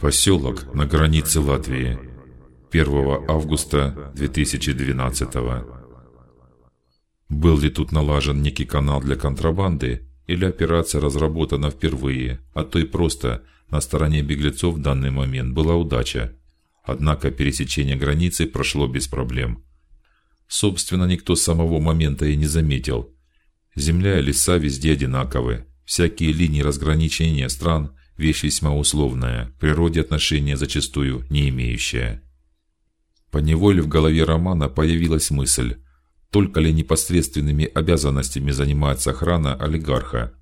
Поселок на границе Латвии. 1 августа 2012. Был ли тут налажен некий канал для контрабанды, или операция разработана впервые, а то и просто на стороне беглецов в данный момент была удача. Однако пересечение границы прошло без проблем. Собственно, никто с самого момента и не заметил. Земля и леса везде одинаковы. Всякие линии разграничения стран вещь весьма условная, природе отношения зачастую не имеющая. По неволе в голове Романа появилась мысль: только ли непосредственными обязанностями занимается охрана олигарха?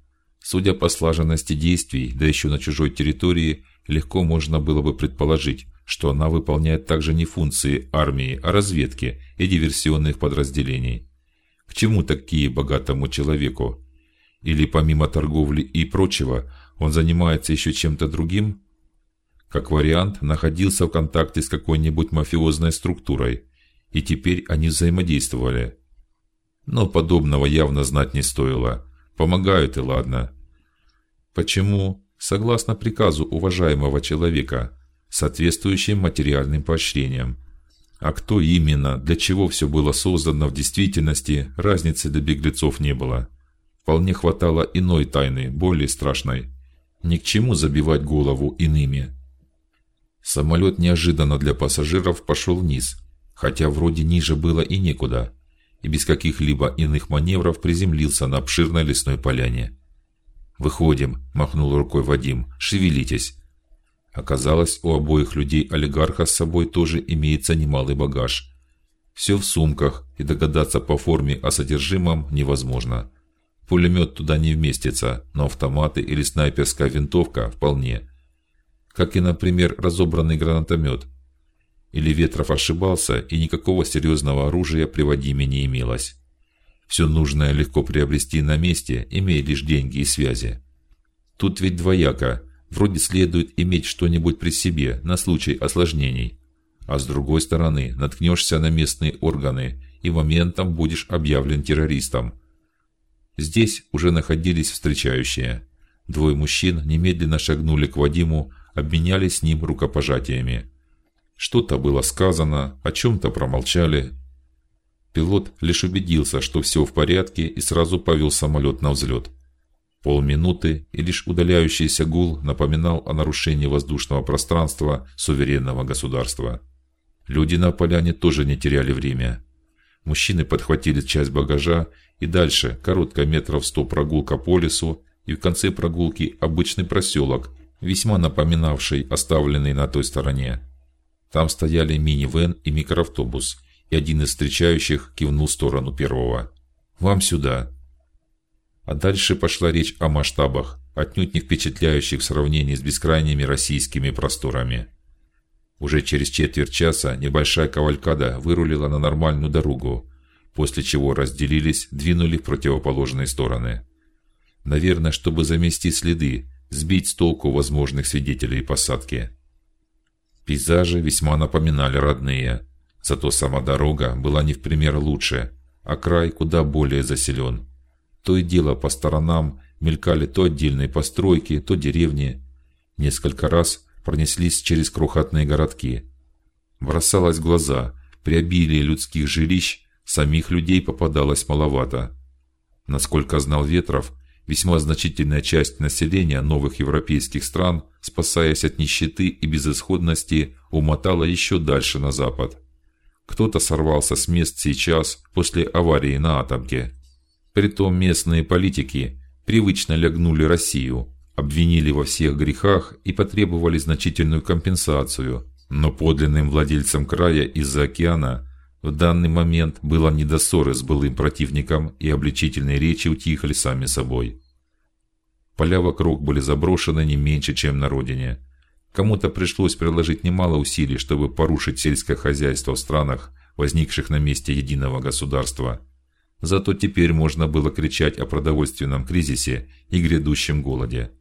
Судя по слаженности действий, да еще на чужой территории, легко можно было бы предположить, что она выполняет также не функции армии, а разведки и диверсионных подразделений. К чему такие богатому человеку? Или помимо торговли и прочего, он занимается еще чем-то другим? Как вариант, находился в контакте с какой-нибудь мафиозной структурой, и теперь они взаимодействовали. Но подобного явно знать не стоило. Помогают и ладно. Почему? Согласно приказу уважаемого человека, соответствующим материальным поощрениям. А кто именно, для чего все было создано в действительности, разницы для беглецов не было. Вполне хватало иной тайны, более страшной. Ни к чему забивать голову иными. Самолет неожиданно для пассажиров пошел вниз, хотя вроде ниже было и некуда, и без каких-либо иных маневров приземлился на обширной лесной поляне. Выходим, махнул рукой Вадим. Шевелитесь. Оказалось, у обоих людей олигарха с собой тоже имеется немалый багаж. Все в сумках, и догадаться по форме о содержимом невозможно. Пулемет туда не вместится, но автоматы или снайперская винтовка вполне. Как и, например, разобранный гранатомет. Или Ветров ошибался, и никакого серьезного оружия при Вадиме не имелось. Все нужное легко приобрести на месте, имея лишь деньги и связи. Тут ведь двояко. Вроде следует иметь что-нибудь при себе на случай осложнений, а с другой стороны наткнешься на местные органы и моментом будешь объявлен террористом. Здесь уже находились встречающие. Двое мужчин немедленно шагнули к Вадиму, обменялись с ним рукопожатиями. Что-то было сказано, о чем-то промолчали. Пилот лишь убедился, что все в порядке, и сразу повел самолет на взлет. Полминуты, и лишь удаляющийся гул напоминал о нарушении воздушного пространства суверенного государства. Люди на поляне тоже не теряли время. Мужчины подхватили часть багажа, и дальше короткая метров сто прогулка по лесу, и в конце прогулки обычный проселок, весьма напоминавший оставленный на той стороне. Там стояли мини-вэн и микроавтобус, и один из встречающих кивнул в сторону первого. Вам сюда. А дальше пошла речь о масштабах, отнюдь не впечатляющих в сравнении с бескрайними российскими просторами. Уже через четверть часа небольшая кавалькада вырулила на нормальную дорогу, после чего разделились, двинули в противоположные стороны. Наверное, чтобы замести следы, сбить с толку возможных свидетелей посадки. Пейзажи весьма напоминали родные, зато сама дорога была не в пример лучше, а край куда более заселен. То и дело по сторонам мелькали то отдельные постройки, то деревни. Несколько раз пронеслись через крохотные городки. Бросалось в глаза, при обилии людских жилищ самих людей попадалось маловато. Насколько знал Ветров, весьма значительная часть населения новых европейских стран, спасаясь от нищеты и безысходности, умотала еще дальше на запад. Кто-то сорвался с мест сейчас после аварии на атомке. Притом местные политики привычно лягнули Россию, обвинили во всех грехах и потребовали значительную компенсацию. Но подлинным владельцам края из-за океана в данный момент было не до ссоры с былым противником, и обличительные речи утихли сами собой. Поля вокруг были заброшены не меньше, чем на родине. Кому-то пришлось приложить немало усилий, чтобы порушить сельское хозяйство в странах, возникших на месте единого государства. Зато теперь можно было кричать о продовольственном кризисе и грядущем голоде,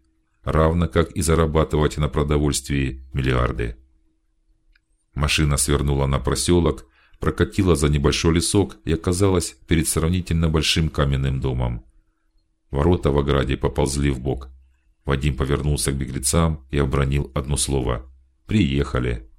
равно как и зарабатывать на продовольствии миллиарды. Машина свернула на проселок, прокатила за небольшой лесок и оказалась перед сравнительно большим каменным домом. Ворота в ограде поползли в бок. Вадим повернулся к беглецам и обронил одно слово: Приехали.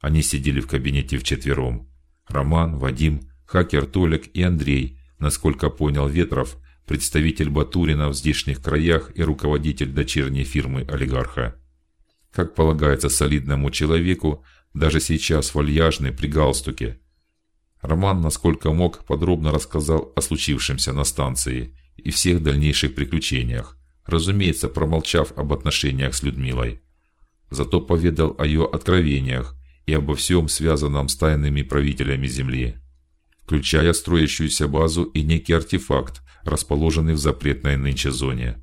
Они сидели в кабинете вчетвером. Роман, Вадим, хакер Толик и Андрей, насколько понял Ветров, представитель Батурина в здешних краях и руководитель дочерней фирмы олигарха. Как полагается солидному человеку, даже сейчас вальяжный при галстуке. Роман, насколько мог, подробно рассказал о случившемся на станции и всех дальнейших приключениях, разумеется, промолчав об отношениях с Людмилой. Зато поведал о ее откровениях и обо всем связанном с тайными правителями Земли, включая строящуюся базу и некий артефакт, расположенный в запретной нынче зоне.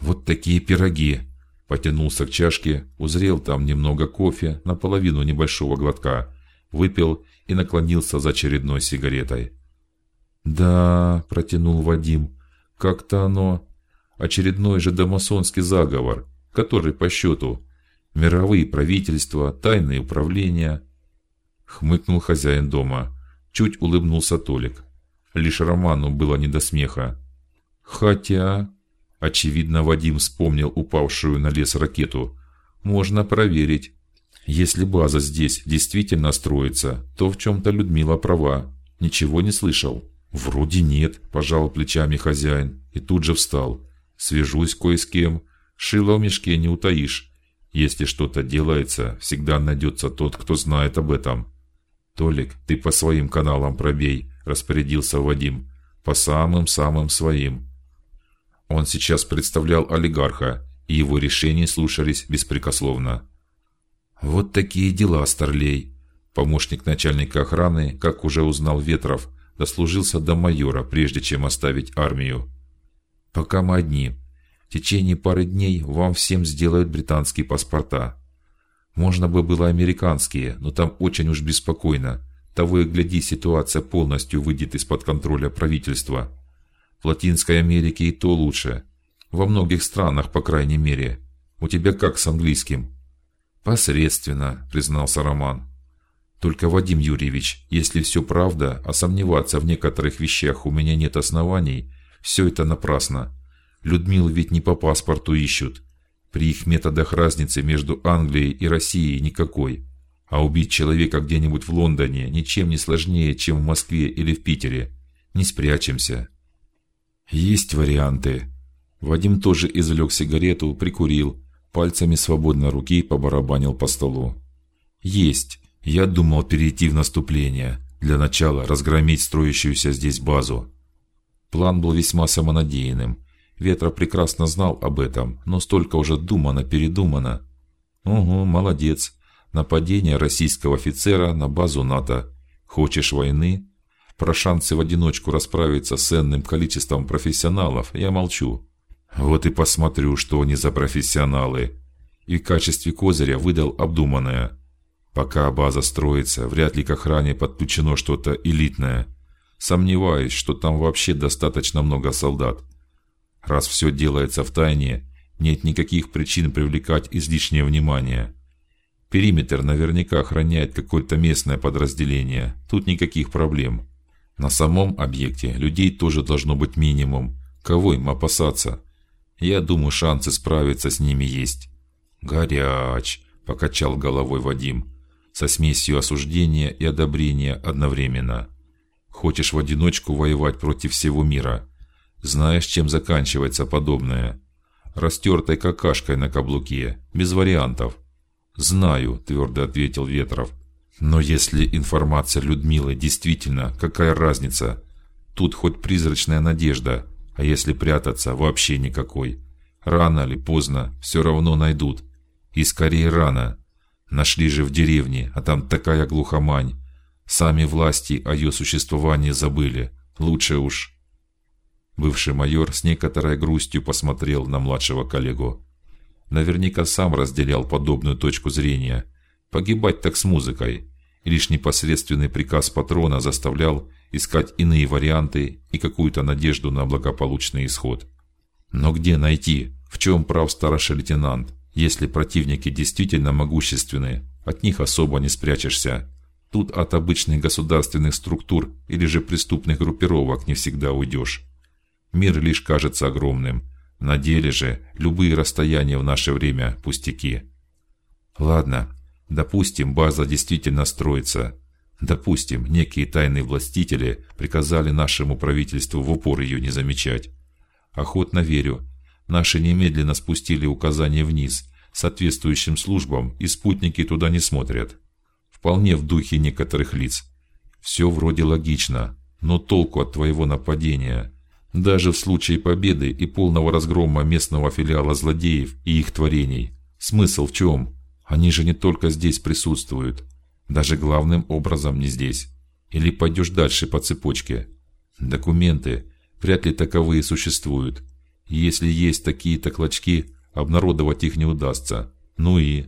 Вот такие пироги. Потянулся к чашке, узрел там немного кофе, наполовину небольшого глотка, выпил и наклонился за очередной сигаретой. Да, протянул Вадим. Как-то оно очередной же домасонский заговор, который по счету мировые правительства, тайные управления. Хмыкнул хозяин дома, чуть улыбнулся Толик. Лишь Роману было не до смеха. Хотя, очевидно, Вадим вспомнил упавшую на лес ракету. Можно проверить. Если база здесь действительно строится, то в чем-то Людмила права. Ничего не слышал. Вроде нет, пожал плечами хозяин и тут же встал. Свяжусь кое с кем. Шило в мешке не утаишь. Если что-то делается, всегда найдется тот, кто знает об этом. Толик, ты по своим каналам пробей, распорядился Вадим, по самым самым своим. Он сейчас представлял олигарха, и его решения слушались беспрекословно. Вот такие дела, Старлей. Помощник начальника охраны, как уже узнал Ветров, дослужился до майора, прежде чем оставить армию. Пока мы одни, в течение пары дней вам всем сделают британские паспорта. Можно бы было американские, но там очень уж беспокойно. Того и гляди, ситуация полностью выйдет из-под контроля правительства. В Латинской Америке и то лучше. Во многих странах, по крайней мере. У тебя как с английским? Посредственно, признался Роман. Только Вадим Юрьевич, если все правда, а сомневаться в некоторых вещах у меня нет оснований, все это напрасно. Людмил ведь не по паспорту ищут. При их методах разницы между Англией и Россией никакой. А убить человека где-нибудь в Лондоне ничем не сложнее, чем в Москве или в Питере. Не спрячемся. Есть варианты. Вадим тоже извлек сигарету, прикурил, пальцами свободной руки побарабанил по столу. Есть. Я думал перейти в наступление. Для начала разгромить строящуюся здесь базу. План был весьма самонадеянным Ветра прекрасно знал об этом, но столько уже думано, передумано. Угу, молодец. Нападение российского офицера на базу НАТО. Хочешь войны? Про шансы в одиночку расправиться с ценным количеством профессионалов я молчу. Вот и посмотрю, что они за профессионалы. И в качестве козыря выдал обдуманное. Пока база строится, вряд ли к охране подключено что-то элитное. Сомневаюсь, что там вообще достаточно много солдат. Раз все делается в тайне, нет никаких причин привлекать излишнее внимание. Периметр наверняка охраняет какое-то местное подразделение. Тут никаких проблем. На самом объекте людей тоже должно быть минимум. Кого им опасаться? Я думаю, шансы справиться с ними есть. Горяч, покачал головой Вадим, со смесью осуждения и одобрения одновременно. Хочешь в одиночку воевать против всего мира? Знаешь, чем заканчивается подобное? Растертой какашкой на каблуке, без вариантов. Знаю, твердо ответил Ветров. Но если информация Людмилы действительно, какая разница? Тут хоть призрачная надежда, а если прятаться, вообще никакой. Рано или поздно все равно найдут. И скорее рано. Нашли же в деревне, а там такая глухомань. Сами власти о ее существовании забыли. Лучше уж Бывший майор с некоторой грустью посмотрел на младшего коллегу. Наверняка сам разделял подобную точку зрения. Погибать так с музыкой. И лишь непосредственный приказ патрона заставлял искать иные варианты и какую-то надежду на благополучный исход. Но где найти? В чем прав старший лейтенант? Если противники действительно могущественные, от них особо не спрячешься. Тут от обычных государственных структур или же преступных группировок не всегда уйдешь. Мир лишь кажется огромным. На деле же любые расстояния в наше время пустяки. Ладно, допустим, база действительно строится. Допустим, некие тайные властители приказали нашему правительству в упор ее не замечать. Охотно верю. Наши немедленно спустили указания вниз соответствующим службам, и спутники туда не смотрят. Вполне в духе некоторых лиц. Все вроде логично, но толку от твоего нападения? Даже в случае победы и полного разгрома местного филиала злодеев и их творений, смысл в чем? Они же не только здесь присутствуют, даже главным образом не здесь. Или пойдешь дальше по цепочке? Документы, вряд ли таковые существуют. Если есть такие-то клочки, обнародовать их не удастся. Ну и